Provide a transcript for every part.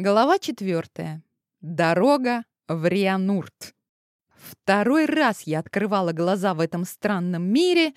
Глава четвертая. Дорога в Рианурт. Второй раз я открывала глаза в этом странном мире,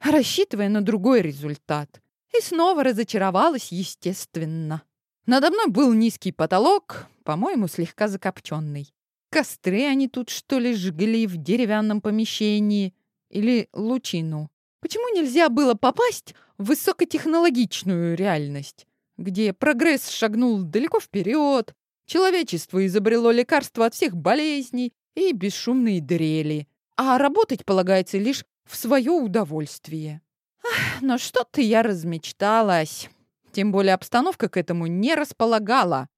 рассчитывая на другой результат. И снова разочаровалась, естественно. Надо мной был низкий потолок, по-моему, слегка закопченный. Костры они тут, что ли, жгли в деревянном помещении? Или лучину? Почему нельзя было попасть в высокотехнологичную реальность? Где прогресс шагнул далеко вперед, человечество изобрело лекарства от всех болезней и бесшумные дрели, а работать полагается лишь в свое удовольствие. Ах, но что-то я размечталась. Тем более обстановка к этому не располагала.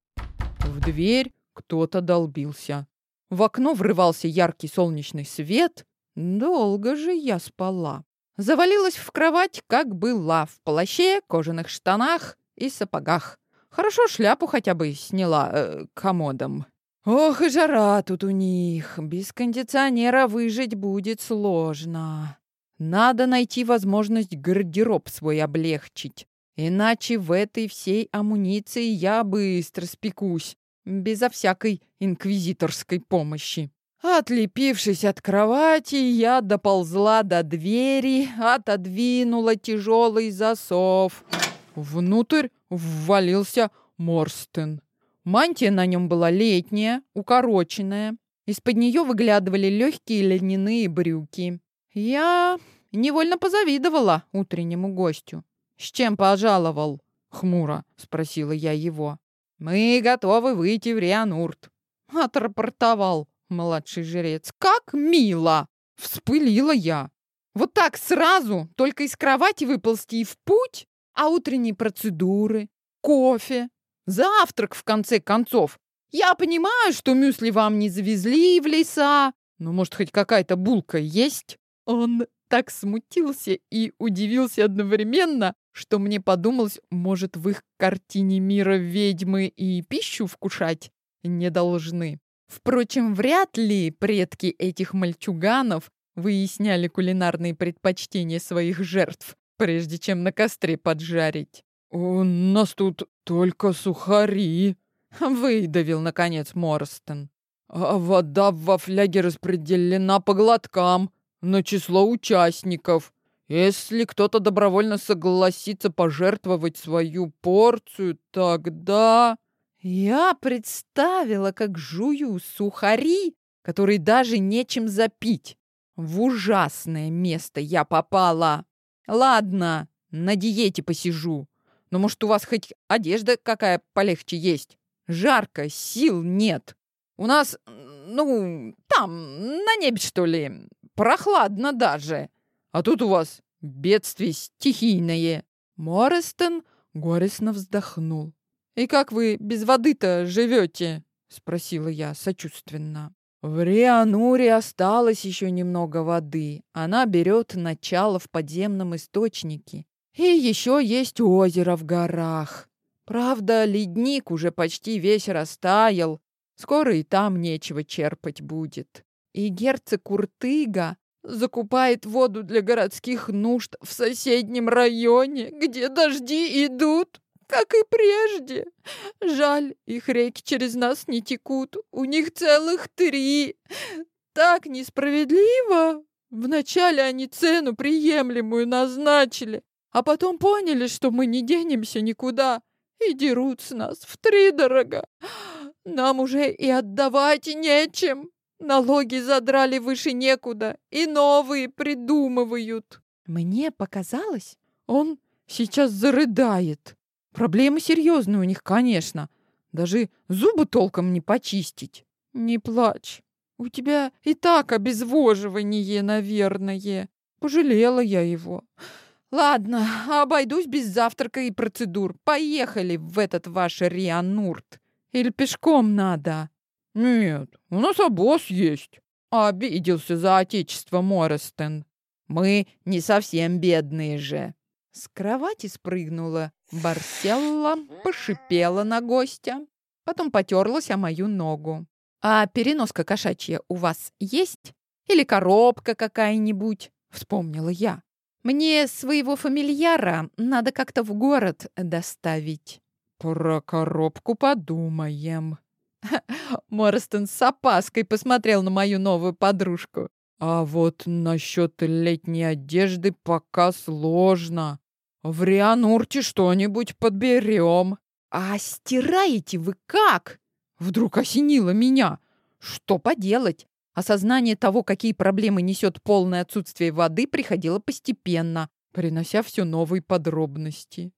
В дверь кто-то долбился. В окно врывался яркий солнечный свет. Долго же я спала. Завалилась в кровать, как была, в плаще, кожаных штанах и сапогах. Хорошо шляпу хотя бы сняла э, комодом. Ох, и жара тут у них. Без кондиционера выжить будет сложно. Надо найти возможность гардероб свой облегчить. Иначе в этой всей амуниции я быстро спекусь, безо всякой инквизиторской помощи. Отлепившись от кровати, я доползла до двери, отодвинула тяжелый засов. Внутрь ввалился Морстен. Мантия на нем была летняя, укороченная. Из-под нее выглядывали легкие льняные брюки. Я невольно позавидовала утреннему гостю. «С чем пожаловал?» — хмуро спросила я его. «Мы готовы выйти в Рианурт», — отрапортовал младший жрец. «Как мило!» — вспылила я. «Вот так сразу, только из кровати выползти и в путь?» А утренние процедуры, кофе, завтрак, в конце концов. Я понимаю, что мюсли вам не завезли в леса, но, может, хоть какая-то булка есть? Он так смутился и удивился одновременно, что мне подумалось, может, в их картине мира ведьмы и пищу вкушать не должны. Впрочем, вряд ли предки этих мальчуганов выясняли кулинарные предпочтения своих жертв прежде чем на костре поджарить. «У нас тут только сухари», — выдавил, наконец, Морстон. «А вода во фляге распределена по глоткам на число участников. Если кто-то добровольно согласится пожертвовать свою порцию, тогда...» Я представила, как жую сухари, которые даже нечем запить. В ужасное место я попала. Ладно, на диете посижу. Но, может, у вас хоть одежда какая полегче есть? Жарко, сил нет. У нас, ну, там, на небе, что ли, прохладно даже. А тут у вас бедствие стихийное. Моррестон горестно вздохнул. «И как вы без воды-то живете?» — спросила я сочувственно. В Риануре осталось еще немного воды. Она берет начало в подземном источнике. И еще есть озеро в горах. Правда, ледник уже почти весь растаял. Скоро и там нечего черпать будет. И герцог Куртыга закупает воду для городских нужд в соседнем районе, где дожди идут как и прежде. Жаль, их реки через нас не текут. У них целых три. Так несправедливо. Вначале они цену приемлемую назначили, а потом поняли, что мы не денемся никуда и дерут с нас втридорога. Нам уже и отдавать нечем. Налоги задрали выше некуда и новые придумывают. Мне показалось, он сейчас зарыдает. Проблемы серьезные у них, конечно. Даже зубы толком не почистить. Не плачь. У тебя и так обезвоживание, наверное. Пожалела я его. Ладно, обойдусь без завтрака и процедур. Поехали в этот ваш Рианурт. Или пешком надо? Нет, у нас обоз есть. Обиделся за отечество Моррестон. Мы не совсем бедные же. С кровати спрыгнула Барселла, пошипела на гостя, потом потерлась о мою ногу. «А переноска кошачья у вас есть? Или коробка какая-нибудь?» — вспомнила я. «Мне своего фамильяра надо как-то в город доставить». Про коробку подумаем. Морстон с опаской посмотрел на мою новую подружку. А вот насчет летней одежды пока сложно. В Рианурте что-нибудь подберем. А стираете вы как? Вдруг осенило меня. Что поделать? Осознание того, какие проблемы несет полное отсутствие воды, приходило постепенно, принося все новые подробности.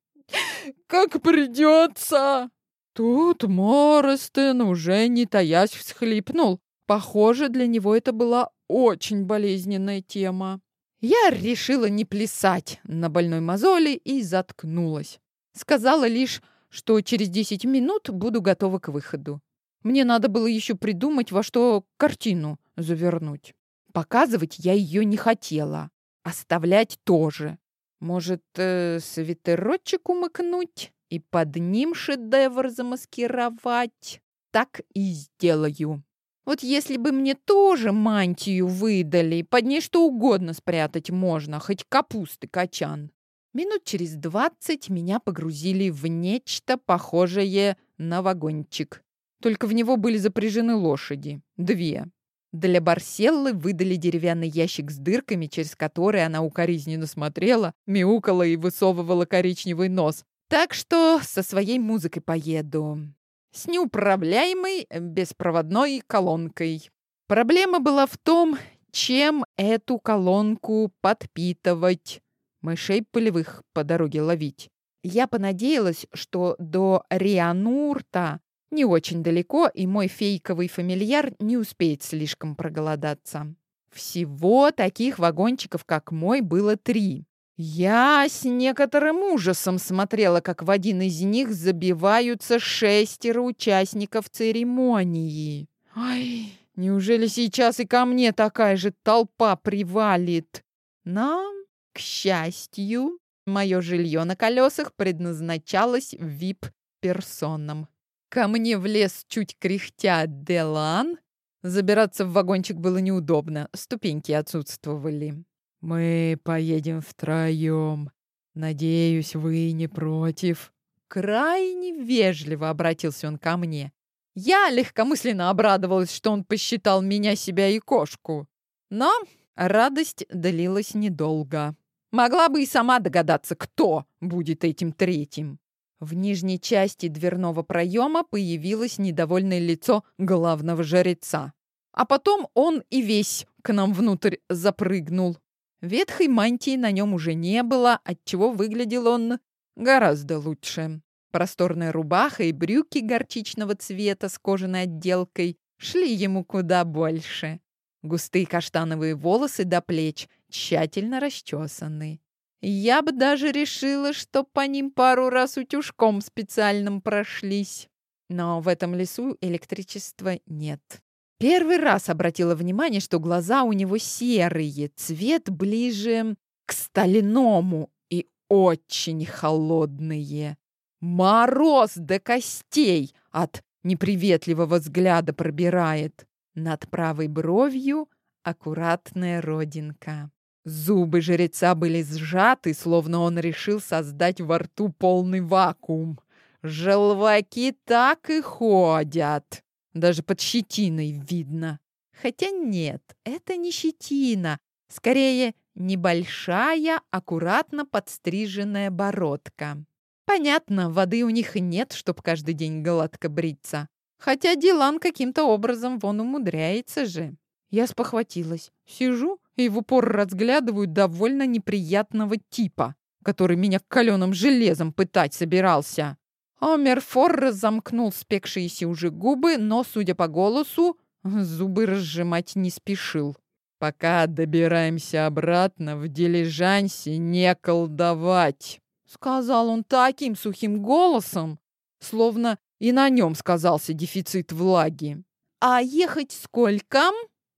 «Как придется!» Тут Моростен уже не таясь всхлипнул. Похоже, для него это была очень болезненная тема. Я решила не плясать на больной мозоли и заткнулась. Сказала лишь, что через 10 минут буду готова к выходу. Мне надо было еще придумать, во что картину завернуть. Показывать я ее не хотела. Оставлять тоже. Может, э, свитерочек умыкнуть и под ним шедевр замаскировать? Так и сделаю. Вот если бы мне тоже мантию выдали, под ней что угодно спрятать можно, хоть капусты качан. Минут через двадцать меня погрузили в нечто похожее на вагончик. Только в него были запряжены лошади. Две. Для Барселлы выдали деревянный ящик с дырками, через который она укоризненно смотрела, мяукала и высовывала коричневый нос. Так что со своей музыкой поеду. С неуправляемой беспроводной колонкой. Проблема была в том, чем эту колонку подпитывать. Мышей полевых по дороге ловить. Я понадеялась, что до Рианурта не очень далеко, и мой фейковый фамильяр не успеет слишком проголодаться. Всего таких вагончиков, как мой, было три. Я с некоторым ужасом смотрела, как в один из них забиваются шестеро участников церемонии. Ай, неужели сейчас и ко мне такая же толпа привалит? Но, к счастью, мое жилье на колесах предназначалось вип-персонам. Ко мне влез чуть кряхтя Делан. Забираться в вагончик было неудобно, ступеньки отсутствовали. «Мы поедем втроем. Надеюсь, вы не против?» Крайне вежливо обратился он ко мне. Я легкомысленно обрадовалась, что он посчитал меня, себя и кошку. Но радость длилась недолго. Могла бы и сама догадаться, кто будет этим третьим. В нижней части дверного проема появилось недовольное лицо главного жреца. А потом он и весь к нам внутрь запрыгнул. Ветхой мантии на нем уже не было, отчего выглядел он гораздо лучше. Просторная рубаха и брюки горчичного цвета с кожаной отделкой шли ему куда больше. Густые каштановые волосы до плеч тщательно расчесаны. Я бы даже решила, что по ним пару раз утюжком специальным прошлись. Но в этом лесу электричества нет. Первый раз обратила внимание, что глаза у него серые, цвет ближе к стальному и очень холодные. Мороз до костей от неприветливого взгляда пробирает. Над правой бровью аккуратная родинка. Зубы жреца были сжаты, словно он решил создать во рту полный вакуум. Желваки так и ходят. Даже под щетиной видно. Хотя нет, это не щетина. Скорее, небольшая, аккуратно подстриженная бородка. Понятно, воды у них нет, чтоб каждый день гладко бриться. Хотя Дилан каким-то образом вон умудряется же. Я спохватилась. Сижу и в упор разглядываю довольно неприятного типа, который меня каленым железом пытать собирался. Омерфор разомкнул спекшиеся уже губы, но, судя по голосу, зубы разжимать не спешил. «Пока добираемся обратно, в дилижансе не колдовать», — сказал он таким сухим голосом, словно и на нем сказался дефицит влаги. «А ехать сколько?»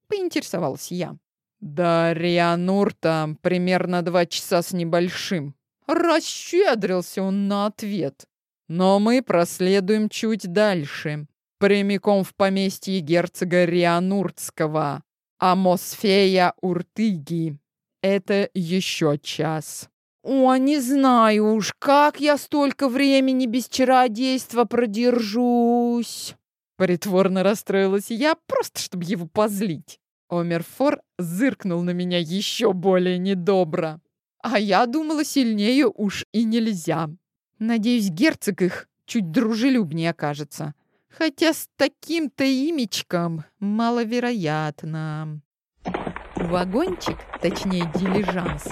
Поинтересовалась я. «До Рианурта примерно два часа с небольшим». Расщедрился он на ответ. «Но мы проследуем чуть дальше, прямиком в поместье герцога Риануртского, Амосфея Уртыги. Это еще час. О, не знаю уж, как я столько времени без чародейства продержусь. Притворно расстроилась я, просто чтобы его позлить. Омерфор зыркнул на меня еще более недобро. А я думала, сильнее уж и нельзя. Надеюсь, герцог их чуть дружелюбнее окажется. Хотя с таким-то имечком маловероятно. Вагончик, точнее дилижанс,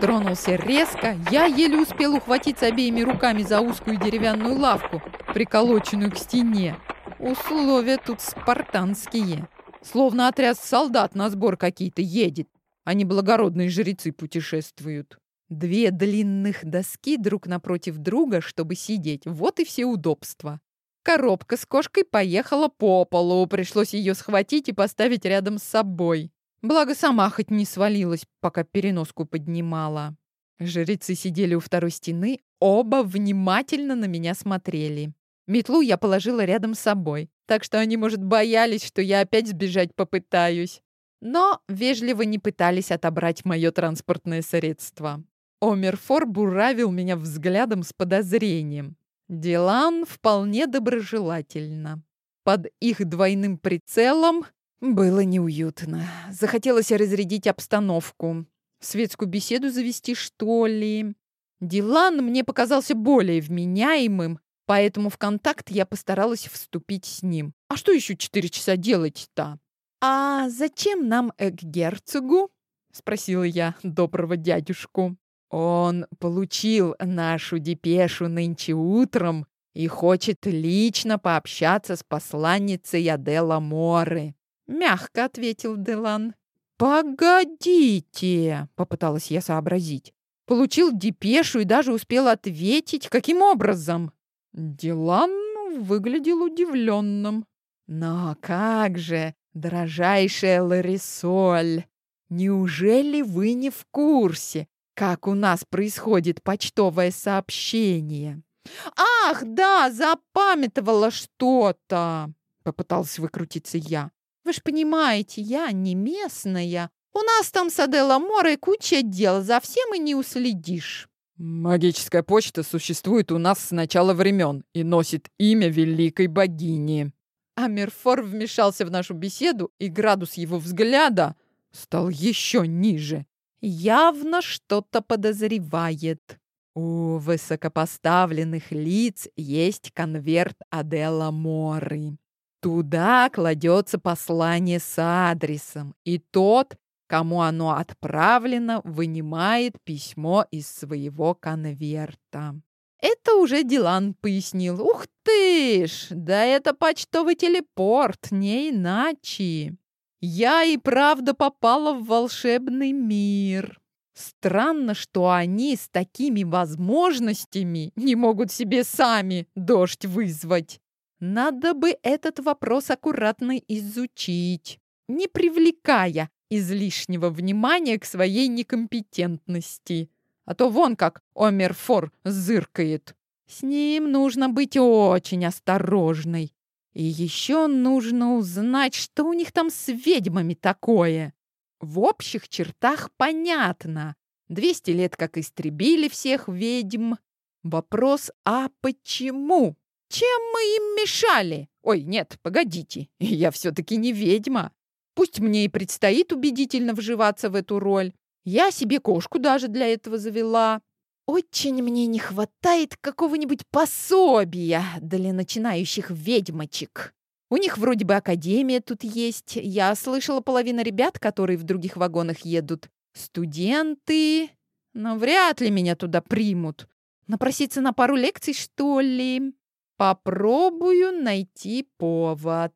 тронулся резко. Я еле успел ухватиться обеими руками за узкую деревянную лавку, приколоченную к стене. Условия тут спартанские. Словно отряд солдат на сбор какие-то едет, а не благородные жрецы путешествуют. Две длинных доски друг напротив друга, чтобы сидеть. Вот и все удобства. Коробка с кошкой поехала по полу. Пришлось ее схватить и поставить рядом с собой. Благо, сама хоть не свалилась, пока переноску поднимала. Жрецы сидели у второй стены, оба внимательно на меня смотрели. Метлу я положила рядом с собой, так что они, может, боялись, что я опять сбежать попытаюсь. Но вежливо не пытались отобрать мое транспортное средство. Омерфор буравил меня взглядом с подозрением. Дилан вполне доброжелательно. Под их двойным прицелом было неуютно. Захотелось разрядить обстановку. Светскую беседу завести, что ли? Дилан мне показался более вменяемым, поэтому в контакт я постаралась вступить с ним. А что еще четыре часа делать-то? «А зачем нам к герцогу?» — спросила я доброго дядюшку. «Он получил нашу депешу нынче утром и хочет лично пообщаться с посланницей Адела Моры. Мягко ответил Делан. «Погодите!» — попыталась я сообразить. Получил депешу и даже успел ответить. Каким образом? Делан выглядел удивленным. «Но как же, дорожайшая Ларисоль, неужели вы не в курсе, как у нас происходит почтовое сообщение?» «Ах, да, запамятовала что-то!» — попыталась выкрутиться я. Вы ж понимаете, я не местная. У нас там с Аделла Морой куча дел, за всем и не уследишь. Магическая почта существует у нас с начала времен и носит имя великой богини. Амерфор вмешался в нашу беседу, и градус его взгляда стал еще ниже. Явно что-то подозревает. У высокопоставленных лиц есть конверт Аделла Моры. Туда кладется послание с адресом, и тот, кому оно отправлено, вынимает письмо из своего конверта. Это уже Дилан пояснил. Ух ты ж, да это почтовый телепорт, не иначе. Я и правда попала в волшебный мир. Странно, что они с такими возможностями не могут себе сами дождь вызвать. Надо бы этот вопрос аккуратно изучить, не привлекая излишнего внимания к своей некомпетентности. А то вон как Омерфор зыркает. С ним нужно быть очень осторожной. И еще нужно узнать, что у них там с ведьмами такое. В общих чертах понятно. Двести лет как истребили всех ведьм. Вопрос, а почему? Чем мы им мешали? Ой, нет, погодите, я все-таки не ведьма. Пусть мне и предстоит убедительно вживаться в эту роль. Я себе кошку даже для этого завела. Очень мне не хватает какого-нибудь пособия для начинающих ведьмочек. У них вроде бы академия тут есть. Я слышала, половина ребят, которые в других вагонах едут, студенты. Но вряд ли меня туда примут. Напроситься на пару лекций, что ли? Попробую найти повод.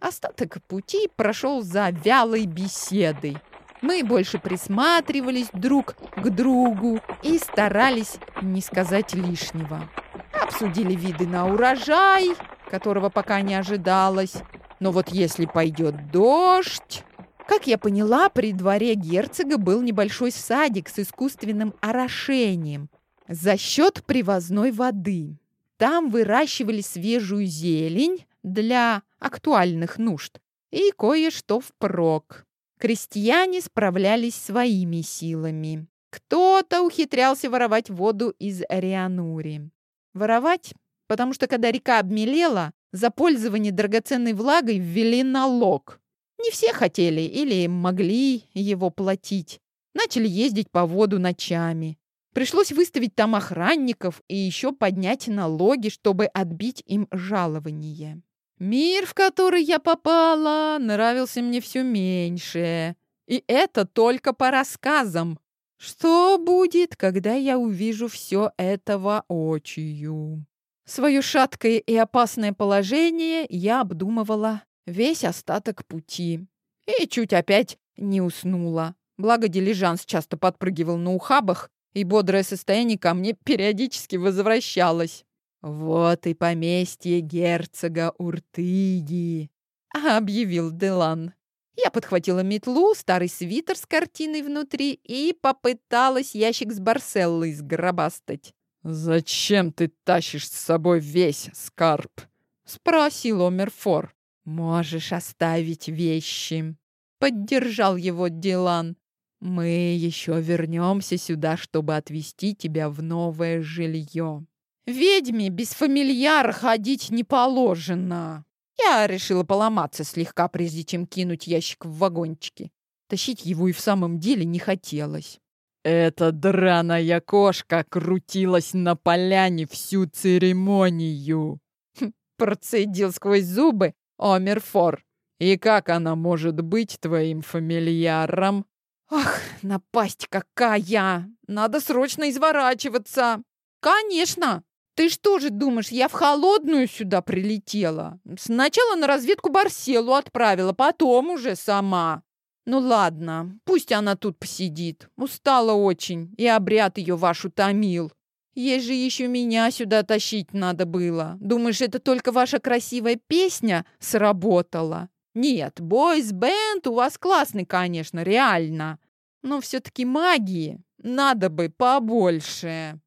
Остаток пути прошел за вялой беседой. Мы больше присматривались друг к другу и старались не сказать лишнего. Обсудили виды на урожай, которого пока не ожидалось. Но вот если пойдет дождь... Как я поняла, при дворе герцога был небольшой садик с искусственным орошением за счет привозной воды. Там выращивали свежую зелень для актуальных нужд и кое-что впрок. Крестьяне справлялись своими силами. Кто-то ухитрялся воровать воду из Рианури. Воровать, потому что когда река обмелела, за пользование драгоценной влагой ввели налог. Не все хотели или могли его платить. Начали ездить по воду ночами. Пришлось выставить там охранников и еще поднять налоги, чтобы отбить им жалование. Мир, в который я попала, нравился мне все меньше. И это только по рассказам. Что будет, когда я увижу все это воочию? Свое шаткое и опасное положение я обдумывала весь остаток пути. И чуть опять не уснула. Благо дилижанс часто подпрыгивал на ухабах, и бодрое состояние ко мне периодически возвращалось. «Вот и поместье герцога Уртыги», — объявил Делан. Я подхватила метлу, старый свитер с картиной внутри и попыталась ящик с барселлой сгробастать. «Зачем ты тащишь с собой весь скарб?» — спросил Омерфор. «Можешь оставить вещи», — поддержал его Дилан. «Мы еще вернемся сюда, чтобы отвезти тебя в новое жилье». «Ведьме без фамильяра ходить не положено». Я решила поломаться слегка, прежде чем кинуть ящик в вагончики. Тащить его и в самом деле не хотелось. Эта драная кошка крутилась на поляне всю церемонию. Хм, процедил сквозь зубы Омерфор. И как она может быть твоим фамильяром? Ах, напасть какая! Надо срочно изворачиваться. Конечно! Ты что же думаешь, я в холодную сюда прилетела? Сначала на разведку Барселу отправила, потом уже сама. Ну ладно, пусть она тут посидит. Устала очень, и обряд ее ваш утомил. Ей же еще меня сюда тащить надо было. Думаешь, это только ваша красивая песня сработала? Нет, бойс-бенд у вас классный, конечно, реально. Но все-таки магии надо бы побольше.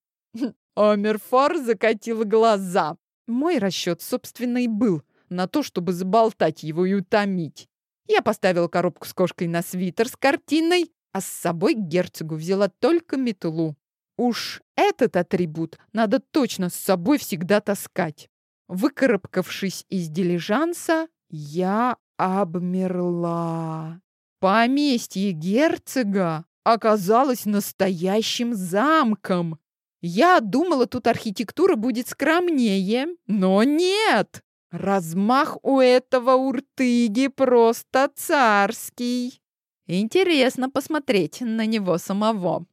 Амерфар закатил глаза. Мой расчет, собственно, и был на то, чтобы заболтать его и утомить. Я поставила коробку с кошкой на свитер с картиной, а с собой к герцогу взяла только метлу. Уж этот атрибут надо точно с собой всегда таскать. Выкарабкавшись из дилижанса, я обмерла. Поместье герцога оказалось настоящим замком. Я думала, тут архитектура будет скромнее, но нет! Размах у этого уртыги просто царский. Интересно посмотреть на него самого.